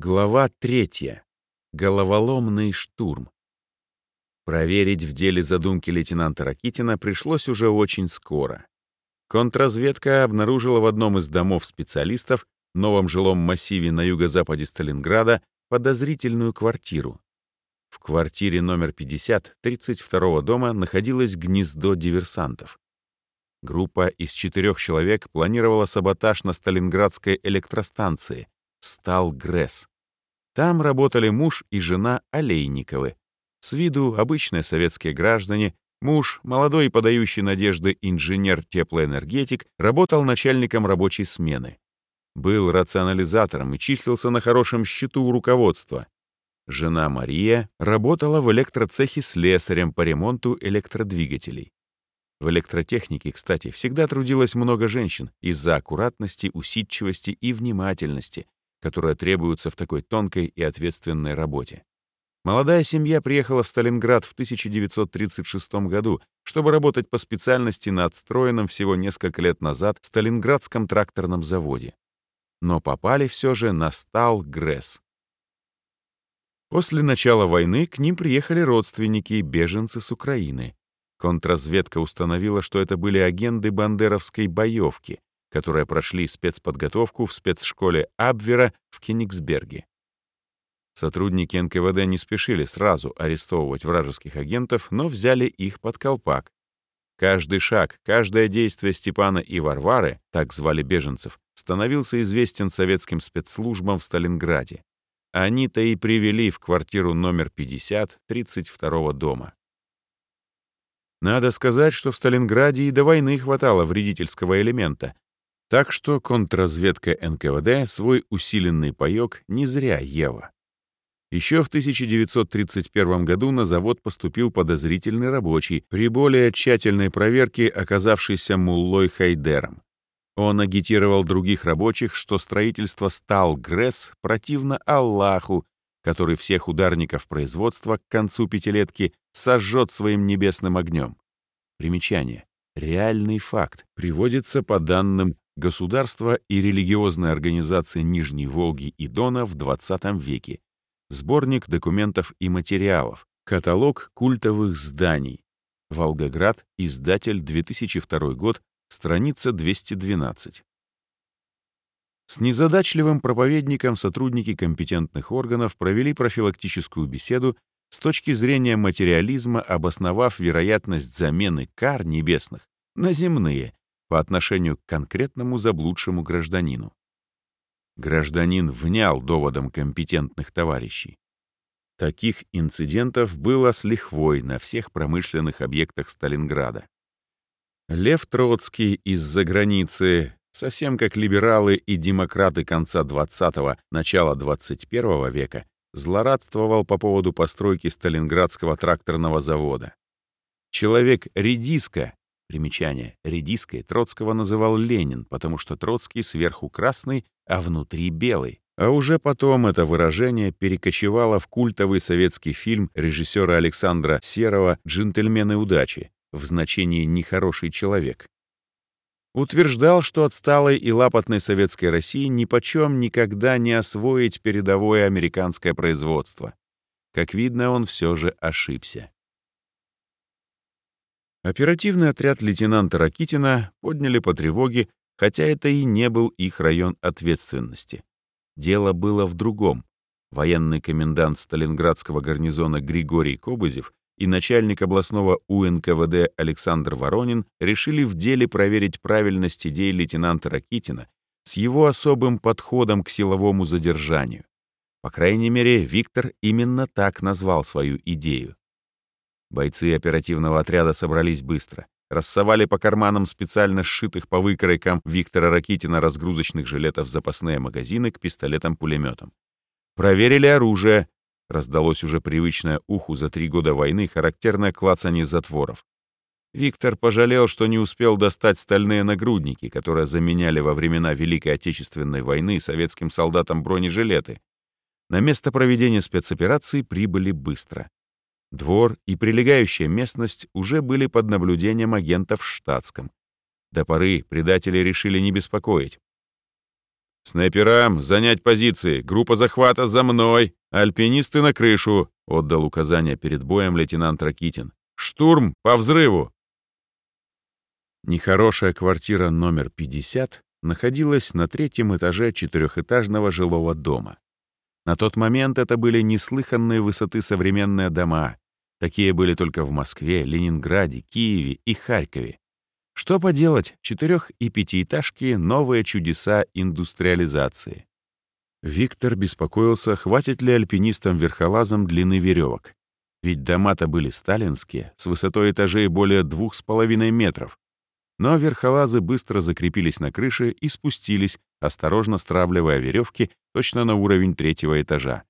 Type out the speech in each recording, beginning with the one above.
Глава третья. Головоломный штурм. Проверить в деле задумки лейтенанта Ракитина пришлось уже очень скоро. Контрразведка обнаружила в одном из домов специалистов, новом жилом массиве на юго-западе Сталинграда, подозрительную квартиру. В квартире номер 50 32-го дома находилось гнездо диверсантов. Группа из четырех человек планировала саботаж на Сталинградской электростанции, стал Гресс. Там работали муж и жена Олейниковы. С виду обычные советские граждане, муж, молодой и подающий надежды инженер-теплоэнергетик, работал начальником рабочей смены. Был рационализатором и числился на хорошем счету у руководства. Жена Мария работала в электроцехе слесарем по ремонту электродвигателей. В электротехнике, кстати, всегда трудилось много женщин из-за аккуратности, усидчивости и внимательности, которые требуются в такой тонкой и ответственной работе. Молодая семья приехала в Сталинград в 1936 году, чтобы работать по специальности на отстроенном всего несколько лет назад Сталинградском тракторном заводе. Но попали все же на стал ГРЭС. После начала войны к ним приехали родственники, беженцы с Украины. Контрразведка установила, что это были агенты бандеровской боевки, которые прошли спецподготовку в спецшколе Абвера в Кенигсберге. Сотрудники НКВД не спешили сразу арестовывать вражеских агентов, но взяли их под колпак. Каждый шаг, каждое действие Степана и Варвары, так звали беженцев, становился известен советским спецслужбам в Сталинграде. Они-то и привели в квартиру номер 50 32-го дома. Надо сказать, что в Сталинграде и до войны хватало вредительского элемента, так что контрразведка НКВД свой усиленный паёк не зря ела. Еще в 1931 году на завод поступил подозрительный рабочий, при более тщательной проверке оказавшийся Муллой Хайдером. Он агитировал других рабочих, что строительство стал ГРЭС противно Аллаху, который всех ударников производства к концу пятилетки сожжет своим небесным огнем. Примечание. Реальный факт приводится по данным Государства и религиозная организация Нижней Волги и Дона в XX веке. Сборник документов и материалов. Каталог культовых зданий. Волгоград, издатель, 2002 год, страница 212. С незадачливым проповедником сотрудники компетентных органов провели профилактическую беседу с точки зрения материализма, обосновав вероятность замены кар небесных на земные по отношению к конкретному заблудшему гражданину. Гражданин внял доводом компетентных товарищей. Таких инцидентов было с лихвой на всех промышленных объектах Сталинграда. Лев Троцкий из-за границы, совсем как либералы и демократы конца 20-го, начала 21 века, злорадствовал по поводу постройки Сталинградского тракторного завода. Человек редиска Примечание. Редиской Троцкого называл Ленин, потому что Троцкий сверху красный, а внутри белый. А уже потом это выражение перекочевало в культовый советский фильм режиссера Александра Серова «Джентльмены удачи» в значении «нехороший человек». Утверждал, что отсталой и лапотной советской России нипочем никогда не освоить передовое американское производство. Как видно, он все же ошибся. Оперативный отряд лейтенанта Ракитина подняли по тревоге, хотя это и не был их район ответственности. Дело было в другом. Военный комендант Сталинградского гарнизона Григорий Кобызев и начальник областного УНКВД Александр Воронин решили в деле проверить правильность идей лейтенанта Ракитина с его особым подходом к силовому задержанию. По крайней мере, Виктор именно так назвал свою идею. Бойцы оперативного отряда собрались быстро. Рассовали по карманам специально сшитых по выкройкам Виктора Ракитина разгрузочных жилетов запасные магазины к пистолетам-пулеметам. Проверили оружие. Раздалось уже привычное уху за три года войны характерное клацание затворов. Виктор пожалел, что не успел достать стальные нагрудники, которые заменяли во времена Великой Отечественной войны советским солдатам бронежилеты. На место проведения спецоперации прибыли быстро. Двор и прилегающая местность уже были под наблюдением агентов в штатском. До поры предатели решили не беспокоить. «Снайперам занять позиции! Группа захвата за мной! Альпинисты на крышу!» — отдал указание перед боем лейтенант Ракитин. «Штурм по взрыву!» Нехорошая квартира номер 50 находилась на третьем этаже четырехэтажного жилого дома. На тот момент это были неслыханные высоты современные дома. Такие были только в Москве, Ленинграде, Киеве и Харькове. Что поделать, четырех- и пятиэтажки — новые чудеса индустриализации. Виктор беспокоился, хватит ли альпинистам-верхолазам длины веревок. Ведь дома-то были сталинские, с высотой этажей более двух с половиной метров. Но верхолазы быстро закрепились на крыше и спустились, осторожно стравливая веревки точно на уровень третьего этажа.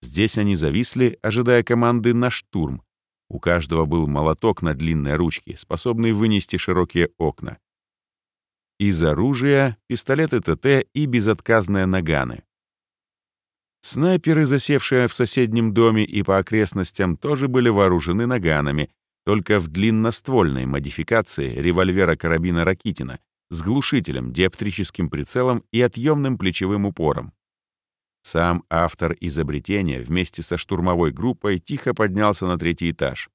Здесь они зависли, ожидая команды на штурм, у каждого был молоток на длинной ручке, способный вынести широкие окна. Из оружия — пистолеты ТТ и безотказные наганы. Снайперы, засевшие в соседнем доме и по окрестностям, тоже были вооружены наганами, только в длинноствольной модификации револьвера-карабина Ракитина с глушителем, диоптрическим прицелом и отъемным плечевым упором. Сам автор изобретения вместе со штурмовой группой тихо поднялся на третий этаж.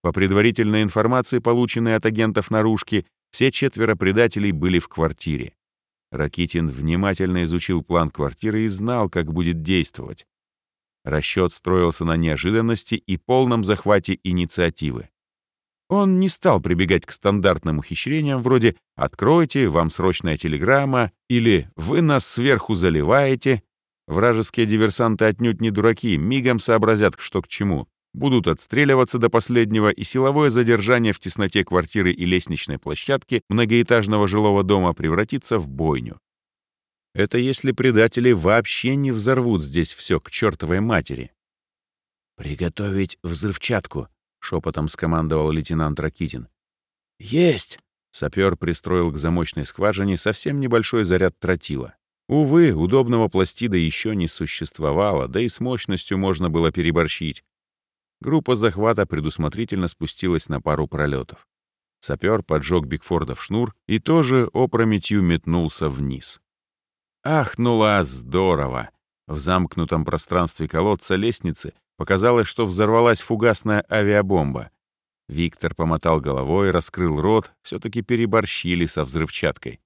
По предварительной информации, полученной от агентов наружки, все четверо предателей были в квартире. Ракитин внимательно изучил план квартиры и знал, как будет действовать. Расчет строился на неожиданности и полном захвате инициативы. Он не стал прибегать к стандартным ухищрениям вроде «откройте, вам срочная телеграмма» или «вы нас сверху заливаете», Вражеские диверсанты отнюдь не дураки, мигом сообразят, что к чему. Будут отстреливаться до последнего, и силовое задержание в тесноте квартиры и лестничной площадки многоэтажного жилого дома превратится в бойню. Это если предатели вообще не взорвут здесь все к чертовой матери. «Приготовить взрывчатку», — шепотом скомандовал лейтенант Ракитин. «Есть!» — сапер пристроил к замочной скважине совсем небольшой заряд тротила. Увы, удобного пластида еще не существовало, да и с мощностью можно было переборщить. Группа захвата предусмотрительно спустилась на пару пролетов. Сапер поджег Бигфордов шнур и тоже опрометью метнулся вниз. Ахнула здорово! В замкнутом пространстве колодца лестницы показалось, что взорвалась фугасная авиабомба. Виктор помотал головой, раскрыл рот, все-таки переборщили со взрывчаткой.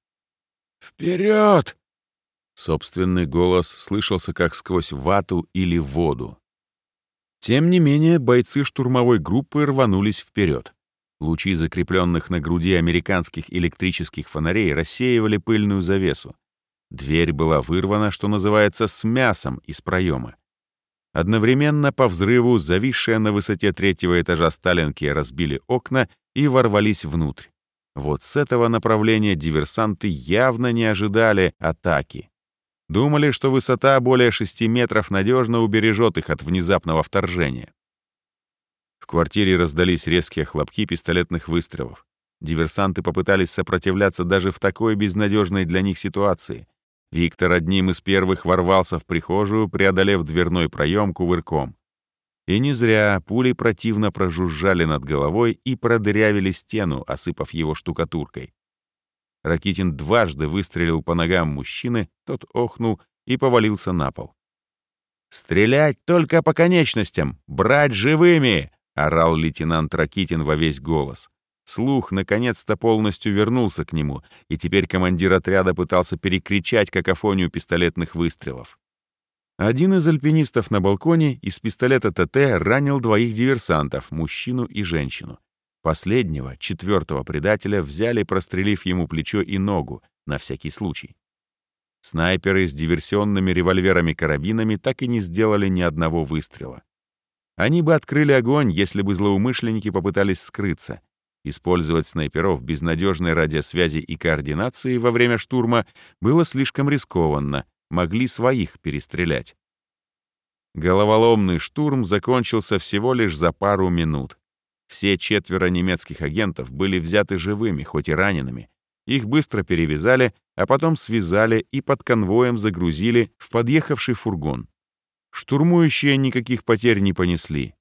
«Вперед!» Собственный голос слышался как сквозь вату или воду. Тем не менее, бойцы штурмовой группы рванулись вперед. Лучи закрепленных на груди американских электрических фонарей рассеивали пыльную завесу. Дверь была вырвана, что называется, с мясом из проема. Одновременно по взрыву, зависшие на высоте третьего этажа сталинки, разбили окна и ворвались внутрь. Вот с этого направления диверсанты явно не ожидали атаки. Думали, что высота более 6 метров надежно убережет их от внезапного вторжения. В квартире раздались резкие хлопки пистолетных выстрелов. Диверсанты попытались сопротивляться даже в такой безнадежной для них ситуации. Виктор одним из первых ворвался в прихожую, преодолев дверной проем кувырком. И не зря пули противно прожужжали над головой и продырявили стену, осыпав его штукатуркой. Ракитин дважды выстрелил по ногам мужчины, тот охнул и повалился на пол. «Стрелять только по конечностям! Брать живыми!» — орал лейтенант Ракитин во весь голос. Слух наконец-то полностью вернулся к нему, и теперь командир отряда пытался перекричать какофонию пистолетных выстрелов. Один из альпинистов на балконе из пистолета ТТ ранил двоих диверсантов, мужчину и женщину. Последнего, четвертого предателя, взяли, прострелив ему плечо и ногу, на всякий случай. Снайперы с диверсионными револьверами-карабинами так и не сделали ни одного выстрела. Они бы открыли огонь, если бы злоумышленники попытались скрыться. Использовать снайперов без надежной радиосвязи и координации во время штурма было слишком рискованно, могли своих перестрелять. Головоломный штурм закончился всего лишь за пару минут. Все четверо немецких агентов были взяты живыми, хоть и ранеными. Их быстро перевязали, а потом связали и под конвоем загрузили в подъехавший фургон. Штурмующие никаких потерь не понесли.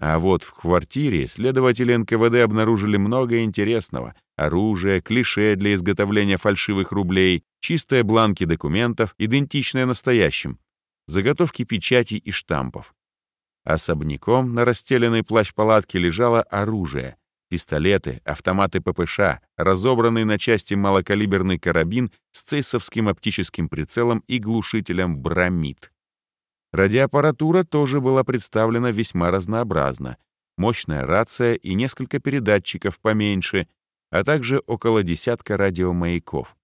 А вот в квартире следователи НКВД обнаружили много интересного, оружие, клише для изготовления фальшивых рублей, чистые бланки документов, идентичные настоящим, заготовки печати и штампов. Особняком на расстеленной плащ-палатке лежало оружие, пистолеты, автоматы ППШ, разобранный на части малокалиберный карабин с цейсовским оптическим прицелом и глушителем «Бромид». Радиоаппаратура тоже была представлена весьма разнообразно. Мощная рация и несколько передатчиков поменьше, а также около десятка радиомаяков.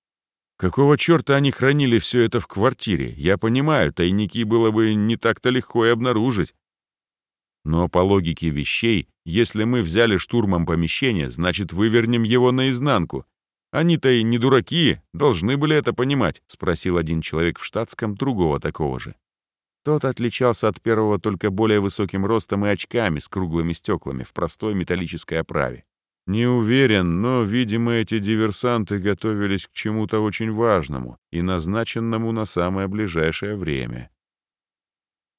Какого черта они хранили все это в квартире? Я понимаю, тайники было бы не так-то легко и обнаружить. Но по логике вещей, если мы взяли штурмом помещение, значит, вывернем его наизнанку. Они-то и не дураки, должны были это понимать, спросил один человек в штатском другого такого же. Тот отличался от первого только более высоким ростом и очками с круглыми стеклами в простой металлической оправе. Не уверен, но, видимо, эти диверсанты готовились к чему-то очень важному и назначенному на самое ближайшее время.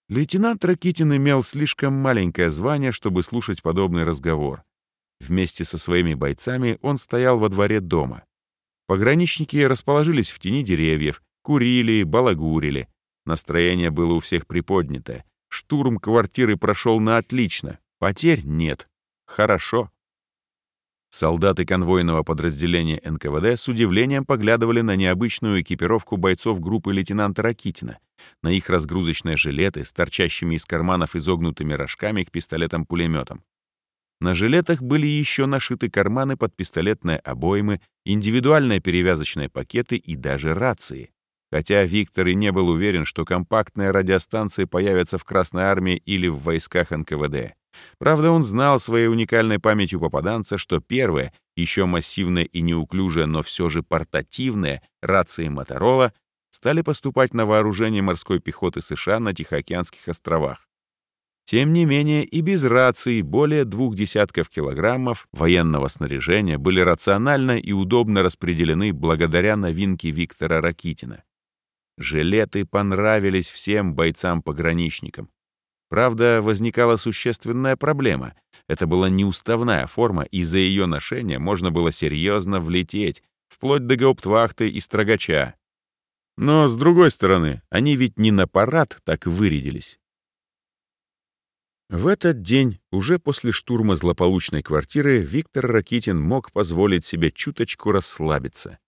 Лейтенант Ракитин имел слишком маленькое звание, чтобы слушать подобный разговор. Вместе со своими бойцами он стоял во дворе дома. Пограничники расположились в тени деревьев, курили, балагурили. Настроение было у всех приподнятое. Штурм квартиры прошел на отлично. Потерь нет. Хорошо. Солдаты конвойного подразделения НКВД с удивлением поглядывали на необычную экипировку бойцов группы лейтенанта Ракитина, на их разгрузочные жилеты с торчащими из карманов изогнутыми рожками к пистолетам-пулеметам. На жилетах были еще нашиты карманы под пистолетные обоймы, индивидуальные перевязочные пакеты и даже рации. Хотя Виктор и не был уверен, что компактные радиостанции появятся в Красной армии или в войсках НКВД. Правда, он знал своей уникальной памятью попаданца, что первые, еще массивные и неуклюжие, но все же портативные рации Моторола стали поступать на вооружение морской пехоты США на Тихоокеанских островах. Тем не менее, и без раций более двух десятков килограммов военного снаряжения были рационально и удобно распределены благодаря новинке Виктора Ракитина. Жилеты понравились всем бойцам-пограничникам. Правда, возникала существенная проблема. Это была неуставная форма, и за ее ношение можно было серьезно влететь, вплоть до гауптвахты и строгача. Но, с другой стороны, они ведь не на парад так вырядились. В этот день, уже после штурма злополучной квартиры, Виктор Ракитин мог позволить себе чуточку расслабиться.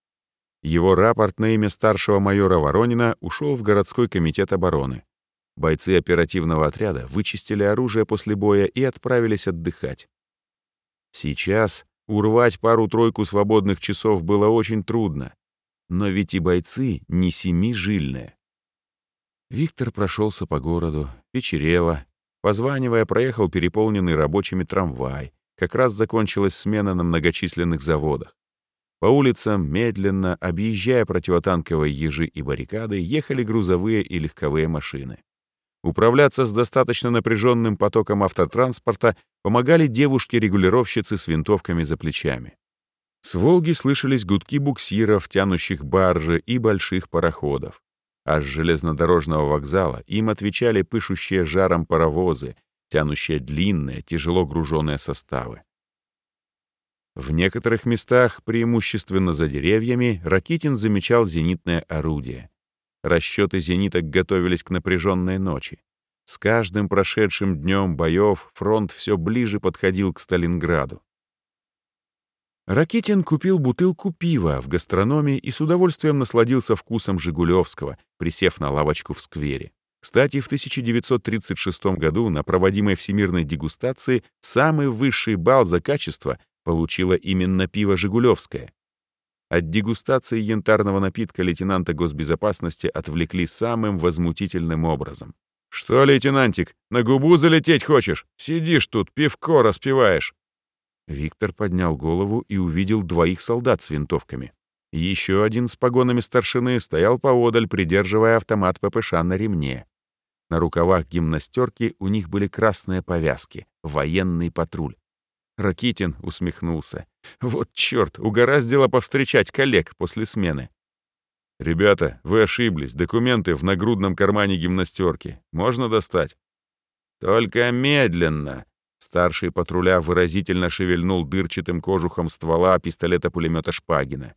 Его рапорт на имя старшего майора Воронина ушел в городской комитет обороны. Бойцы оперативного отряда вычистили оружие после боя и отправились отдыхать. Сейчас урвать пару-тройку свободных часов было очень трудно, но ведь и бойцы не семижильные. Виктор прошелся по городу, вечерело. Позванивая, проехал переполненный рабочими трамвай. Как раз закончилась смена на многочисленных заводах. По улицам, медленно, объезжая противотанковые ежи и баррикады, ехали грузовые и легковые машины. Управляться с достаточно напряженным потоком автотранспорта помогали девушки-регулировщицы с винтовками за плечами. С Волги слышались гудки буксиров, тянущих баржи и больших пароходов. А с железнодорожного вокзала им отвечали пышущие жаром паровозы, тянущие длинные, тяжело груженные составы. В некоторых местах, преимущественно за деревьями, Ракитин замечал зенитное орудие. Расчеты зениток готовились к напряженной ночи. С каждым прошедшим днем боев фронт все ближе подходил к Сталинграду. Ракитин купил бутылку пива в гастрономе и с удовольствием насладился вкусом Жигулевского, присев на лавочку в сквере. Кстати, в 1936 году на проводимой всемирной дегустации самый высший балл за качество получила именно пиво «Жигулевское». От дегустации янтарного напитка лейтенанта госбезопасности отвлекли самым возмутительным образом. «Что, лейтенантик, на губу залететь хочешь? Сидишь тут, пивко распиваешь!» Виктор поднял голову и увидел двоих солдат с винтовками. Еще один с погонами старшины стоял поодаль, придерживая автомат ППШ на ремне. На рукавах гимнастерки у них были красные повязки, военный патруль. Ракитин усмехнулся. Вот черт, угораздило повстречать коллег после смены. «Ребята, вы ошиблись. Документы в нагрудном кармане гимнастерки. Можно достать?» «Только медленно», Старший патруля выразительно шевельнул дырчатым кожухом ствола пистолета-пулемета Шпагина.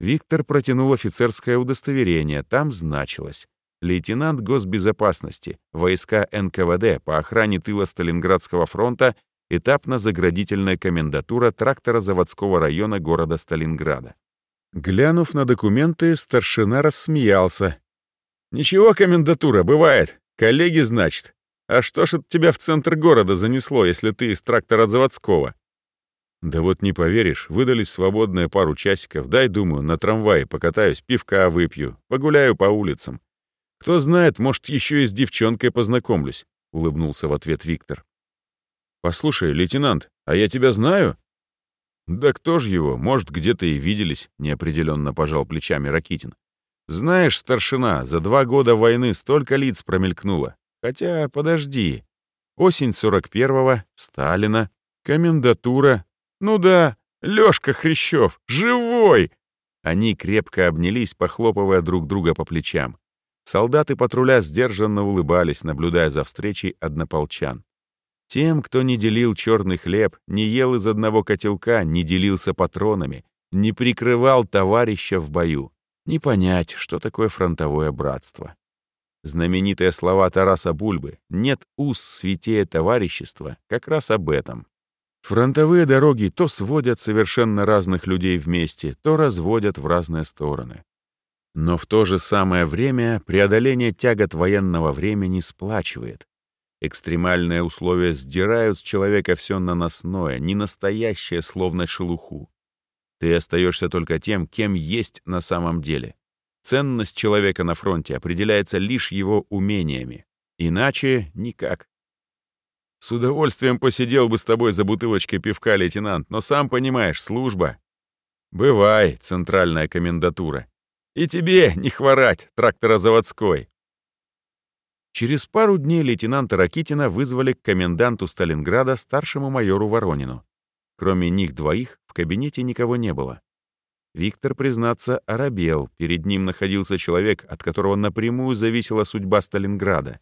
Виктор протянул офицерское удостоверение, там значилось лейтенант госбезопасности, войска НКВД по охране тыла Сталинградского фронта, этапно-заградительная комендатура тракторозаводского района города Сталинграда. Глянув на документы, старшина рассмеялся. «Ничего, комендатура, бывает. Коллеги, значит. А что ж это тебя в центр города занесло, если ты из тракторозаводского?» «Да вот не поверишь, выдались свободные пару часиков. Дай, думаю, на трамвае покатаюсь, пивка выпью, погуляю по улицам. Кто знает, может, еще и с девчонкой познакомлюсь», — улыбнулся в ответ Виктор. «Послушай, лейтенант, а я тебя знаю?» «Да кто ж его? Может, где-то и виделись», — неопределенно пожал плечами Ракитин. «Знаешь, старшина, за два года войны столько лиц промелькнуло. Хотя, подожди. Осень 41-го, Сталина, комендатура. Ну да, Лёшка Хрящев, живой!» Они крепко обнялись, похлопывая друг друга по плечам. Солдаты патруля сдержанно улыбались, наблюдая за встречей однополчан. Тем, кто не делил черный хлеб, не ел из одного котелка, не делился патронами, не прикрывал товарища в бою, не понять, что такое фронтовое братство. Знаменитые слова Тараса Бульбы «нет уз святее товарищества» как раз об этом. Фронтовые дороги то сводят совершенно разных людей вместе, то разводят в разные стороны. Но в то же самое время преодоление тягот военного времени сплачивает. Экстремальные условия сдирают с человека все наносное, ненастоящее, словно шелуху. Ты остаешься только тем, кем есть на самом деле. Ценность человека на фронте определяется лишь его умениями. Иначе никак. С удовольствием посидел бы с тобой за бутылочкой пивка, лейтенант, но сам понимаешь, служба. Бывай, центральная комендатура. И тебе не хворать, тракторозаводской. Через пару дней лейтенанта Ракитина вызвали к коменданту Сталинграда старшему майору Воронину. Кроме них двоих в кабинете никого не было. Виктор, признаться, оробел. Перед ним находился человек, от которого напрямую зависела судьба Сталинграда.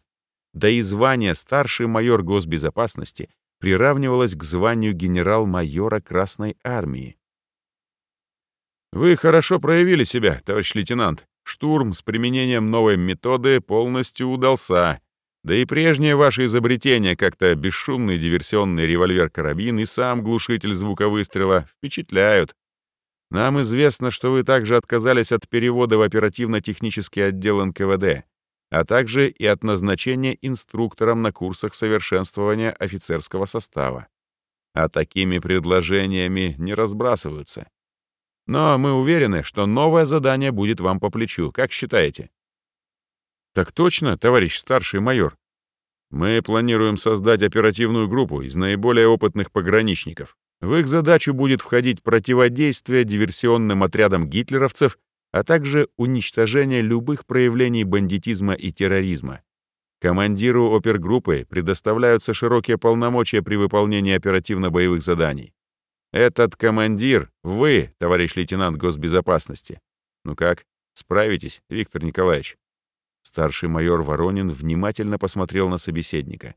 Да и звание старший майор госбезопасности приравнивалось к званию генерал-майора Красной армии. «Вы хорошо проявили себя, товарищ лейтенант. Штурм с применением новой методы полностью удался. Да и прежнее ваше изобретение, как-то бесшумный диверсионный револьвер-карабин и сам глушитель звука выстрела, впечатляют. Нам известно, что вы также отказались от перевода в оперативно-технический отдел НКВД, а также и от назначения инструктором на курсах совершенствования офицерского состава. А такими предложениями не разбрасываются. Но мы уверены, что новое задание будет вам по плечу. Как считаете? Так точно, товарищ старший майор. Мы планируем создать оперативную группу из наиболее опытных пограничников. В их задачу будет входить противодействие диверсионным отрядам гитлеровцев, а также уничтожение любых проявлений бандитизма и терроризма. Командиру опергруппы предоставляются широкие полномочия при выполнении оперативно-боевых заданий. Этот командир — вы, товарищ лейтенант госбезопасности. Ну как, справитесь, Виктор Николаевич?» Старший майор Воронин внимательно посмотрел на собеседника.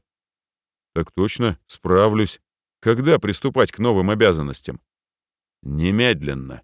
«Так точно, справлюсь. Когда приступать к новым обязанностям?» «Немедленно.